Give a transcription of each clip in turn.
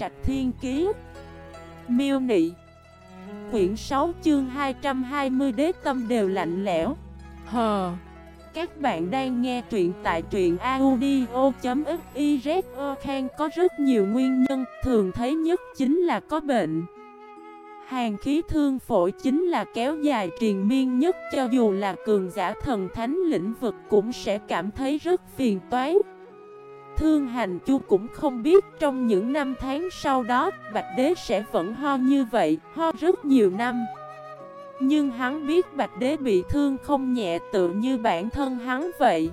Trạch Thiên Kiế Miêu Nị. Quyển 6 chương 220 đế tâm đều lạnh lẽo. Hờ Các bạn đang nghe truyện tại truyện audio.xyz Khang có rất nhiều nguyên nhân, Thường thấy nhất chính là có bệnh. Hàng khí thương phổi chính là kéo dài triền miên nhất, Cho dù là cường giả thần thánh lĩnh vực cũng sẽ cảm thấy rất phiền toái. Thương hành chu cũng không biết trong những năm tháng sau đó Bạch đế sẽ vẫn ho như vậy, ho rất nhiều năm. Nhưng hắn biết bạch đế bị thương không nhẹ tự như bản thân hắn vậy.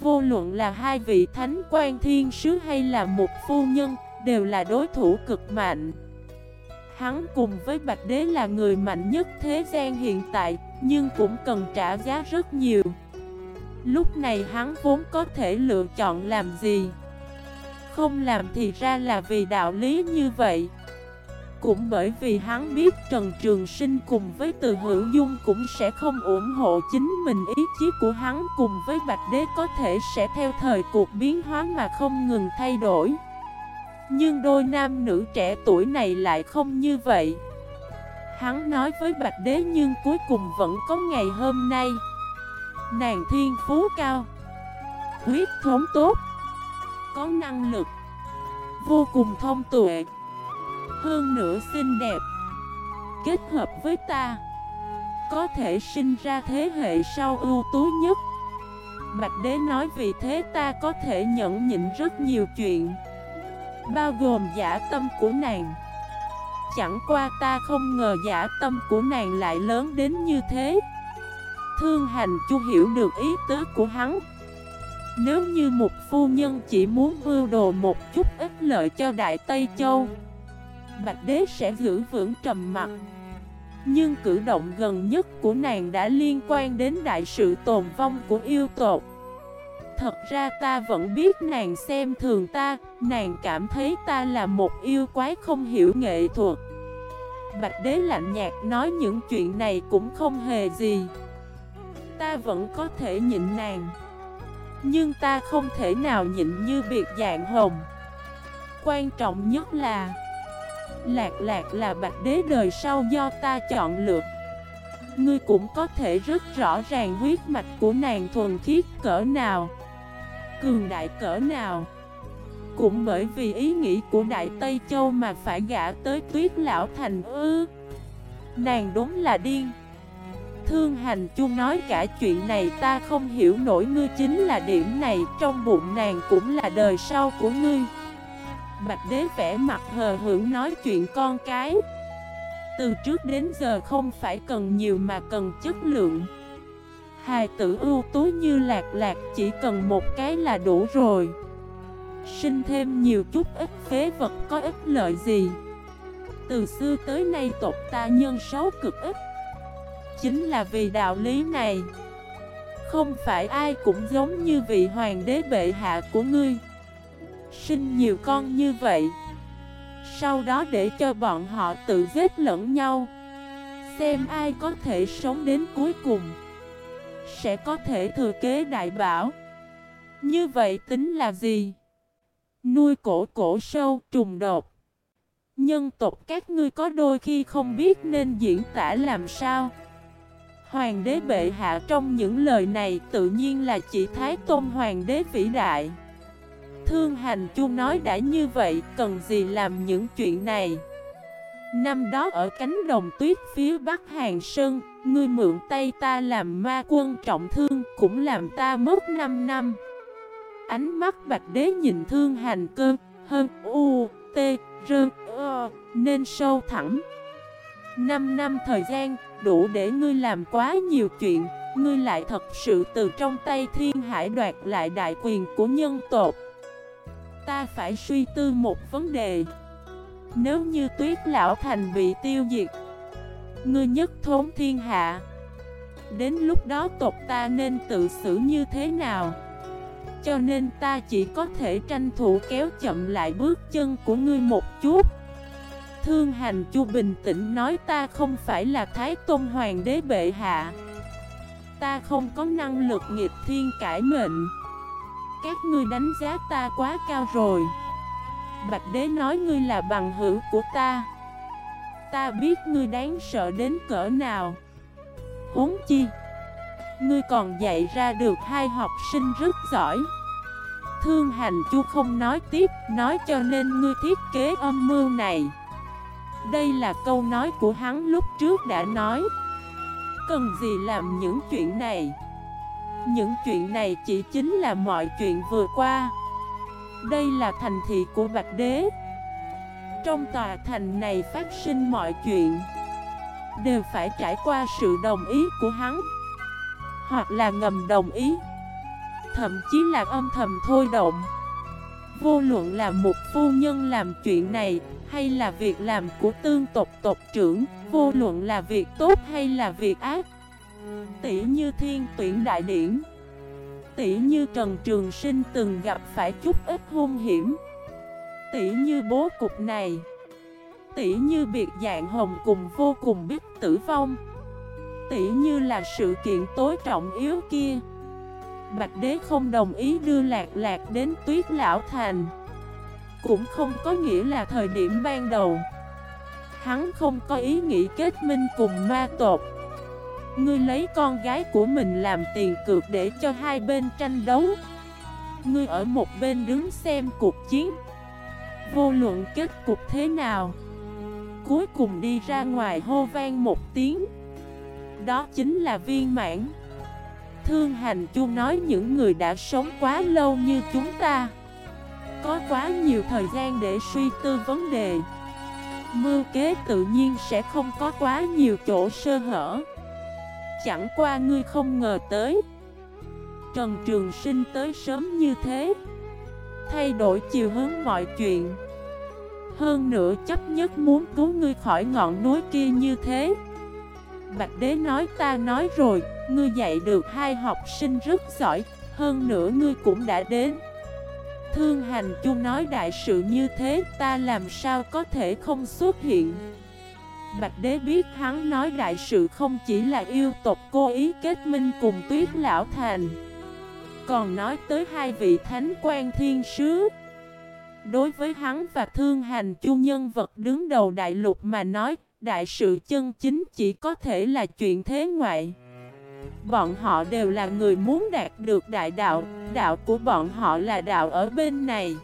Vô luận là hai vị thánh quan thiên sứ hay là một phu nhân Đều là đối thủ cực mạnh. Hắn cùng với bạch đế là người mạnh nhất thế gian hiện tại Nhưng cũng cần trả giá rất nhiều. Lúc này hắn vốn có thể lựa chọn làm gì? Không làm thì ra là vì đạo lý như vậy. Cũng bởi vì hắn biết Trần Trường Sinh cùng với Từ Hữu Dung cũng sẽ không ủng hộ chính mình, Ý chí của hắn cùng với Bạch Đế có thể sẽ theo thời cuộc biến hóa mà không ngừng thay đổi. Nhưng đôi nam nữ trẻ tuổi này lại không như vậy. Hắn nói với Bạch Đế nhưng cuối cùng vẫn có ngày hôm nay. Nàng thiên phú cao. Huyết thống tốt. Có năng lực. Vô cùng thông tuệ. Hơn nữa xinh đẹp. Kết hợp với ta, Có thể sinh ra thế hệ sau ưu tú nhất. Bạch đế nói vì thế ta có thể nhẫn nhịn rất nhiều chuyện, Bao gồm giả tâm của nàng. Chẳng qua ta không ngờ giả tâm của nàng lại lớn đến như thế. Thương hành chu hiểu được ý tứ của hắn. Nếu như một phu nhân chỉ muốn mưu đồ một chút ít lợi cho Đại Tây Châu, Bạch đế sẽ giữ vững trầm mặt Nhưng cử động gần nhất của nàng đã liên quan đến đại sự tồn vong của yêu tộc. Thật ra ta vẫn biết nàng xem thường ta, Nàng cảm thấy ta là một yêu quái không hiểu nghệ thuật. Bạch đế lạnh nhạt nói những chuyện này cũng không hề gì ta vẫn có thể nhịn nàng. Nhưng ta không thể nào nhịn như biệt dạng hồng. Quan trọng nhất là, Lạc lạc là bạch đế đời sau do ta chọn lựa. Ngươi cũng có thể rất rõ ràng huyết mạch của nàng thuần khiết cỡ nào, Cường đại cỡ nào. Cũng bởi vì ý nghĩ của Đại Tây Châu mà phải gã tới tuyết lão thành ư. Nàng đúng là điên. Thương hành chung nói cả chuyện này ta không hiểu nổi ngươi chính là điểm này, Trong bụng nàng cũng là đời sau của ngươi. Bạch đế vẽ mặt hờ hưởng nói chuyện con cái. Từ trước đến giờ không phải cần nhiều mà cần chất lượng. Hài tử ưu tú như lạc lạc, chỉ cần một cái là đủ rồi. Sinh thêm nhiều chút ít phế vật có ích lợi gì? Từ xưa tới nay tộc ta nhân xấu cực ít chính là vì đạo lý này. Không phải ai cũng giống như vị hoàng đế bệ hạ của ngươi. Sinh nhiều con như vậy, Sau đó để cho bọn họ tự giết lẫn nhau. Xem ai có thể sống đến cuối cùng, Sẽ có thể thừa kế đại bảo. Như vậy tính là gì? Nuôi cổ cổ sâu trùng đột. Nhân tộc các ngươi có đôi khi không biết nên diễn tả làm sao. Hoàng đế bệ hạ trong những lời này tự nhiên là chỉ Thái Tôn Hoàng đế vĩ đại. Thương hành chu nói đã như vậy cần gì làm những chuyện này? Năm đó ở cánh đồng tuyết phía bắc Hàng Sơn Ngươi mượn tay ta làm ma quân trọng thương cũng làm ta mất 5 năm. Ánh mắt bạch đế nhìn thương hành cơ Hơn u, t, rơ, ơ, nên sâu thẳng 5 năm thời gian đủ để ngươi làm quá nhiều chuyện. Ngươi lại thật sự từ trong tay thiên hải đoạt lại đại quyền của nhân tộc. Ta phải suy tư một vấn đề. Nếu như tuyết lão thành bị tiêu diệt, Ngươi nhất thốn thiên hạ. Đến lúc đó tộc ta nên tự xử như thế nào? Cho nên ta chỉ có thể tranh thủ kéo chậm lại bước chân của ngươi một chút. Thương hành chu bình tĩnh nói, ta không phải là Thái Tôn Hoàng đế bệ hạ. Ta không có năng lực nghịch thiên cải mệnh. Các ngươi đánh giá ta quá cao rồi. Bạch đế nói, ngươi là bằng hữu của ta. Ta biết ngươi đáng sợ đến cỡ nào. Huống chi, Ngươi còn dạy ra được hai học sinh rất giỏi. Thương hành chu không nói tiếp, Nói cho nên ngươi thiết kế âm mưu này. Đây là câu nói của hắn lúc trước đã nói. Cần gì làm những chuyện này? Những chuyện này chỉ chính là mọi chuyện vừa qua. Đây là thành thị của Bạch Đế. Trong tòa thành này phát sinh mọi chuyện, Đều phải trải qua sự đồng ý của hắn, Hoặc là ngầm đồng ý, Thậm chí là âm thầm thôi động. Vô luận là một phu nhân làm chuyện này, Hay là việc làm của tương tộc tộc trưởng, Vô luận là việc tốt hay là việc ác. Tỷ như thiên tuyển đại điển, Tỷ như Trần Trường Sinh từng gặp phải chút ít hung hiểm. Tỷ như bố cục này, Tỷ như biệt dạng hồng cùng vô cùng biết tử vong. Tỷ như là sự kiện tối trọng yếu kia Bạch đế không đồng ý đưa lạc lạc đến tuyết lão thành. Cũng không có nghĩa là thời điểm ban đầu. Hắn không có ý nghĩ kết minh cùng ma tộc. Ngươi lấy con gái của mình làm tiền cược để cho hai bên tranh đấu. Ngươi ở một bên đứng xem cuộc chiến. Vô luận kết cục thế nào, Cuối cùng đi ra ngoài hô vang một tiếng. Đó chính là viên mãn. Thương hành chu nói những người đã sống quá lâu như chúng ta. Có quá nhiều thời gian để suy tư vấn đề. Mưu kế tự nhiên sẽ không có quá nhiều chỗ sơ hở. Chẳng qua ngươi không ngờ tới. Trần Trường Sinh tới sớm như thế. Thay đổi chiều hướng mọi chuyện. Hơn nữa chấp nhất muốn cứu ngươi khỏi ngọn núi kia như thế. Bạch Đế nói, ta nói rồi. Ngươi dạy được hai học sinh rất giỏi, Hơn nữa ngươi cũng đã đến. Thương hành chu nói đại sự như thế, Ta làm sao có thể không xuất hiện? Bạch đế biết hắn nói đại sự không chỉ là yêu tộc cố ý kết minh cùng tuyết lão thành, Còn nói tới hai vị thánh quan thiên sứ. Đối với hắn và thương hành chu, nhân vật đứng đầu đại lục mà nói, Đại sự chân chính chỉ có thể là chuyện thế ngoại. Bọn họ đều là người muốn đạt được đại đạo. Đạo của bọn họ là đạo ở bên này.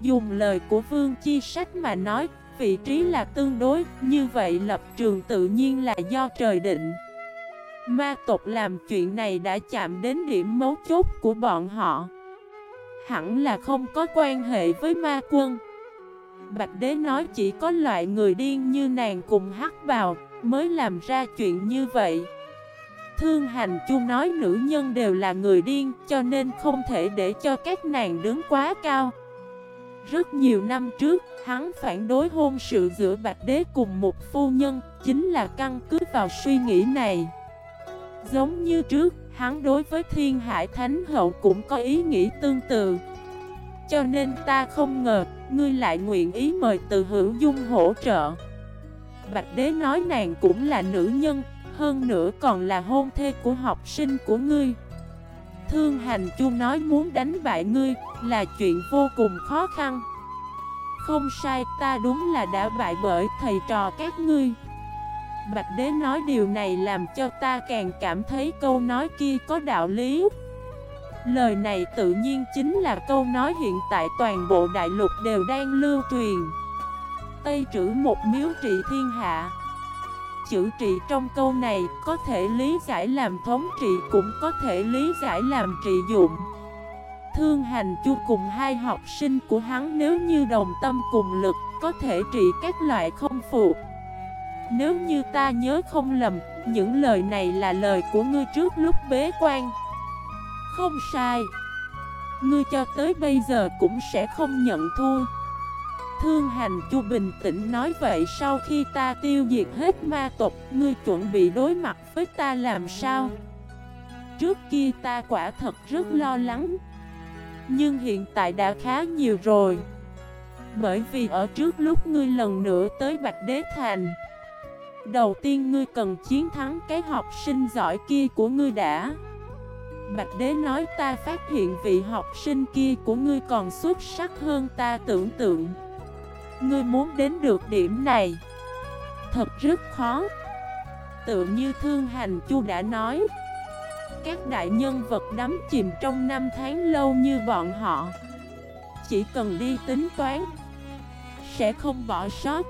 Dùng lời của Vương Chi Sách mà nói, Vị trí là tương đối. Như vậy lập trường tự nhiên là do trời định. Ma tộc làm chuyện này đã chạm đến điểm mấu chốt của bọn họ. Hẳn là không có quan hệ với ma quân. Bạch đế nói chỉ có loại người điên như nàng cùng hắc vào Mới làm ra chuyện như vậy. Thương hành chu nói nữ nhân đều là người điên, Cho nên không thể để cho các nàng đứng quá cao. Rất nhiều năm trước, Hắn phản đối hôn sự giữa Bạch Đế cùng một phu nhân, Chính là căn cứ vào suy nghĩ này. Giống như trước, Hắn đối với Thiên Hải Thánh Hậu cũng có ý nghĩ tương tự. Cho nên ta không ngờ, Ngươi lại nguyện ý mời từ hữu dung hỗ trợ. Bạch Đế nói nàng cũng là nữ nhân hơn nữa còn là hôn thê của học sinh của ngươi. Thương hành chu nói muốn đánh bại ngươi Là chuyện vô cùng khó khăn. Không sai, ta đúng là đã bại bởi thầy trò các ngươi. Bạch đế nói điều này làm cho ta càng cảm thấy câu nói kia có đạo lý. Lời này tự nhiên chính là câu nói hiện tại toàn bộ đại lục đều đang lưu truyền. Tây trữ một miếu trị thiên hạ chữ trị trong câu này có thể lý giải làm thống trị cũng có thể lý giải làm trị dụng. Thương hành chu cùng hai học sinh của hắn nếu như đồng tâm cùng lực có thể trị các loại không phụ. Nếu như ta nhớ không lầm, những lời này là lời của ngươi trước lúc bế quan. Không sai. Ngươi cho tới bây giờ cũng sẽ không nhận thua. Thương hành chu bình tĩnh nói vậy sau khi ta tiêu diệt hết ma tộc, Ngươi chuẩn bị đối mặt với ta làm sao? Trước kia ta quả thật rất lo lắng, Nhưng hiện tại đã khá nhiều rồi. Bởi vì ở trước lúc ngươi lần nữa tới Bạch Đế Thành, Đầu tiên ngươi cần chiến thắng cái học sinh giỏi kia của ngươi đã. Bạch đế nói ta phát hiện vị học sinh kia của ngươi còn xuất sắc hơn ta tưởng tượng. Ngươi muốn đến được điểm này? Thật rất khó. Tự như Thương Hành Chu đã nói, Các đại nhân vật đắm chìm trong năm tháng lâu như bọn họ. Chỉ cần đi tính toán, Sẽ không bỏ sót.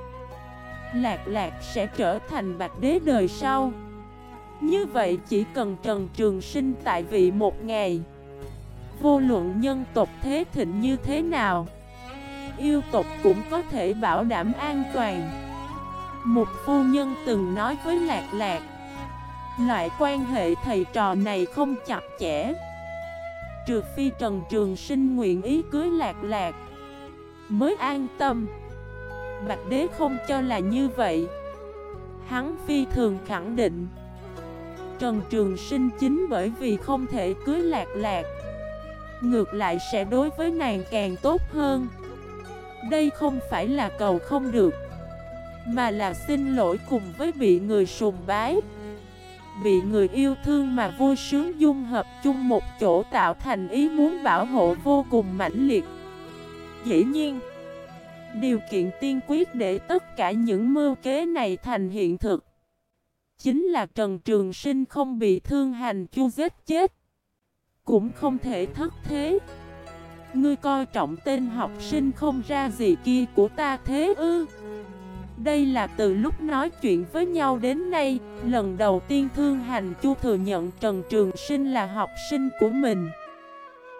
Lạc lạc sẽ trở thành bạch đế đời sau. Như vậy chỉ cần Trần Trường Sinh tại vị một ngày, Vô luận nhân tộc thế thịnh như thế nào Yêu tộc cũng có thể bảo đảm an toàn. Một phu nhân từng nói với Lạc Lạc, Loại quan hệ thầy trò này không chặt chẽ. Trừ phi Trần Trường Sinh nguyện ý cưới Lạc Lạc Mới an tâm. Bạch Đế không cho là như vậy. Hắn phi thường khẳng định, Trần Trường Sinh chính bởi vì không thể cưới Lạc Lạc, Ngược lại sẽ đối với nàng càng tốt hơn. Đây không phải là cầu không được, Mà là xin lỗi cùng với bị người sùng bái. Bị người yêu thương mà vui sướng dung hợp chung một chỗ tạo thành ý muốn bảo hộ vô cùng mãnh liệt. Dĩ nhiên, Điều kiện tiên quyết để tất cả những mưu kế này thành hiện thực Chính là Trần Trường Sinh không bị thương hành chu giết chết, Cũng không thể thất thế. Ngươi coi trọng tên học sinh không ra gì kia của ta thế ư? Đây là từ lúc nói chuyện với nhau đến nay, Lần đầu tiên Thương Hành Chu thừa nhận Trần Trường Sinh là học sinh của mình.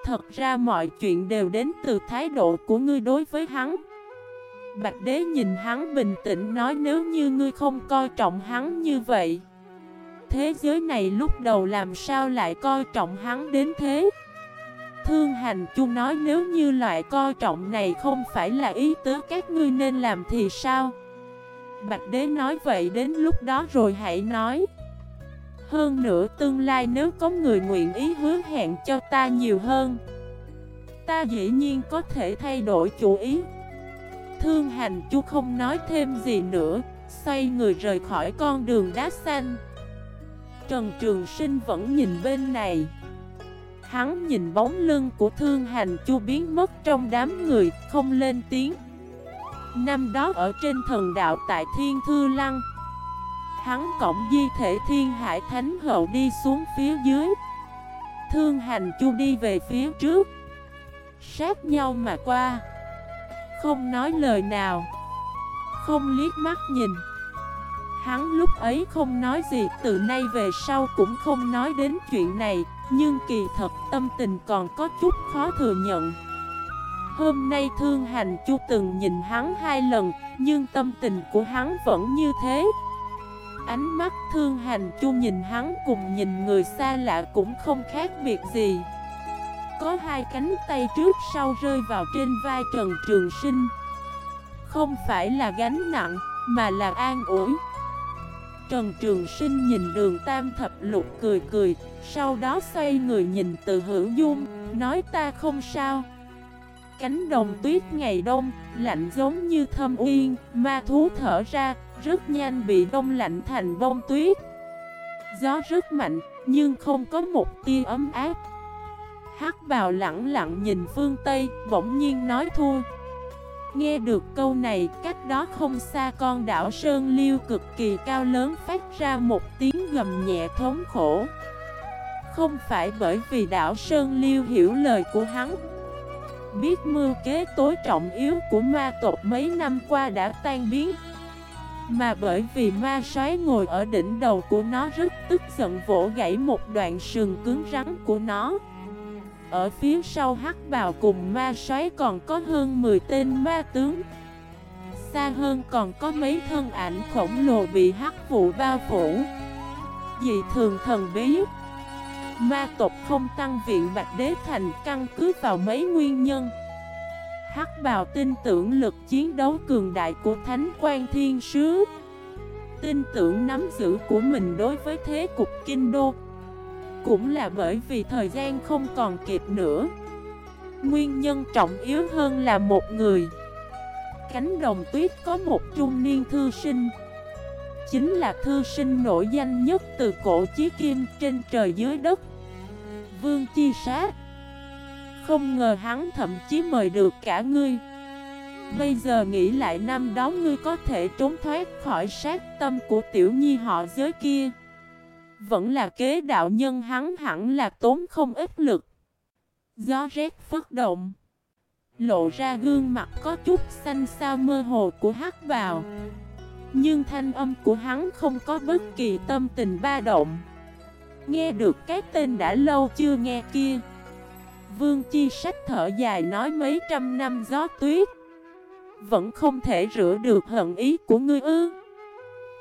Thật ra mọi chuyện đều đến từ thái độ của ngươi đối với hắn. Bạch đế nhìn hắn bình tĩnh nói nếu như ngươi không coi trọng hắn như vậy, Thế giới này lúc đầu làm sao lại coi trọng hắn đến thế? Thương hành. Chung nói nếu như loại coi trọng này không phải là ý tứ, các ngươi nên làm thì sao? Bạch đế nói vậy đến lúc đó rồi hãy nói. Hơn nữa tương lai nếu có người nguyện ý hứa hẹn cho ta nhiều hơn, Ta dĩ nhiên có thể thay đổi chủ ý. Thương hành chú không nói thêm gì nữa, Xoay người rời khỏi con đường đá xanh. Trần Trường Sinh vẫn nhìn bên này. Hắn nhìn bóng lưng của thương hành chu biến mất trong đám người, Không lên tiếng. Năm đó ở trên thần đạo tại Thiên Thư Lăng, Hắn cổng di thể Thiên Hải Thánh Hậu đi xuống phía dưới. Thương hành chu đi về phía trước, Sát nhau mà qua. Không nói lời nào, Không liếc mắt nhìn. Hắn lúc ấy không nói gì, Từ nay về sau cũng không nói đến chuyện này. Nhưng kỳ thật tâm tình còn có chút khó thừa nhận. Hôm nay thương hành chu từng nhìn hắn hai lần Nhưng tâm tình của hắn vẫn như thế. Ánh mắt thương hành chu nhìn hắn cùng nhìn người xa lạ cũng không khác biệt gì. Có hai cánh tay trước sau rơi vào trên vai Trần Trường Sinh. Không phải là gánh nặng, mà là an ủi. Trần Trường Sinh nhìn đường tam thập lục cười cười Sau đó xoay người nhìn từ hữu dung Nói ta không sao. Cánh đồng tuyết ngày đông Lạnh giống như thâm uyên Ma thú thở ra Rất nhanh bị đông lạnh thành bông tuyết. Gió rất mạnh Nhưng không có một tia ấm áp. Hắc bào lặng lặng nhìn phương Tây, bỗng nhiên nói thua. Nghe được câu này, cách đó không xa con đảo Sơn Liêu cực kỳ cao lớn phát ra một tiếng gầm nhẹ thống khổ. Không phải bởi vì đảo Sơn Liêu hiểu lời của hắn. Biết mưu kế tối trọng yếu của ma tộc mấy năm qua đã tan biến. Mà bởi vì ma soái ngồi ở đỉnh đầu của nó rất tức giận vỗ gãy một đoạn sườn cứng rắn của nó. Ở phía sau hắc bào cùng ma xoáy còn có hơn 10 tên ma tướng. Xa hơn còn có mấy thân ảnh khổng lồ bị hắc vụ bao phủ. Dị thường thần bí. Ma tộc không tăng viện Bạch Đế Thành căn cứ vào mấy nguyên nhân. Hắc bào tin tưởng lực chiến đấu cường đại của Thánh quan Thiên Sứ. Tin tưởng nắm giữ của mình đối với thế cục kinh đô cũng là bởi vì thời gian không còn kịp nữa. Nguyên nhân trọng yếu hơn là một người. Cánh đồng tuyết có một trung niên thư sinh. Chính là thư sinh nổi danh nhất từ cổ chí kim trên trời dưới đất, Vương Chi Sát Không ngờ hắn thậm chí mời được cả ngươi. Bây giờ nghĩ lại năm đó ngươi có thể trốn thoát khỏi sát tâm của tiểu nhi họ giới kia. Vẫn là kế đạo nhân hắn hẳn là tốn không ít lực. Gió rét phất động, Lộ ra gương mặt có chút xanh xao mơ hồ của hắc vào Nhưng thanh âm của hắn không có bất kỳ tâm tình ba động. Nghe được cái tên đã lâu chưa nghe kia. Vương Chi sách thở dài nói mấy trăm năm gió tuyết. Vẫn không thể rửa được hận ý của ngươi ư?